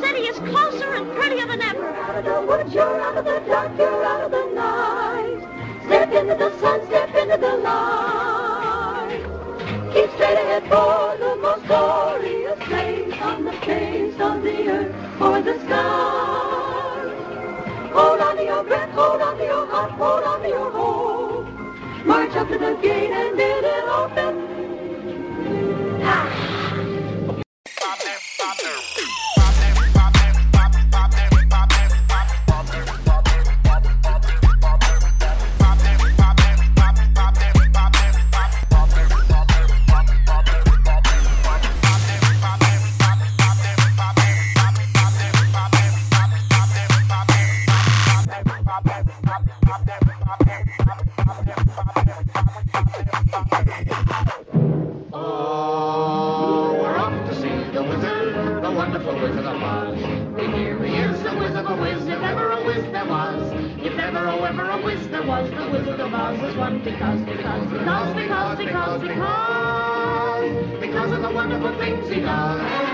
City is closer and prettier than ever. Out of the woods, you're out of the dark, you're out of the night. Step into the sun, step into the light. Keep straight ahead for the most glorious place on the face of the earth or the sky. Hold on to your breath, hold on to your heart, hold on to your hope. March up to the gate and Oh, we're to see the wizard, the wonderful Wizard of Oz. Here he is, the Wizard of Wiz, if ever a whiz there was. If ever, oh, ever a whiz there was, the Wizard of Oz is one because, because, because, because, because, because of the wonderful things he does.